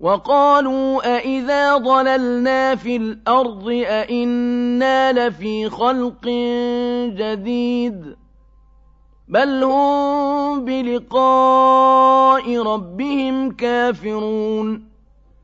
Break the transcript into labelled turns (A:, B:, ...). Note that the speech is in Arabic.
A: وَقَالُوا أَإِذَا ضَلَلْنَا فِي الْأَرْضِ أَإِنَّا لَفِي خَلْقٍ جَدِيدٍ ۚ بَلْ هُم بِلِقَاءِ رَبِّهِمْ كَافِرُونَ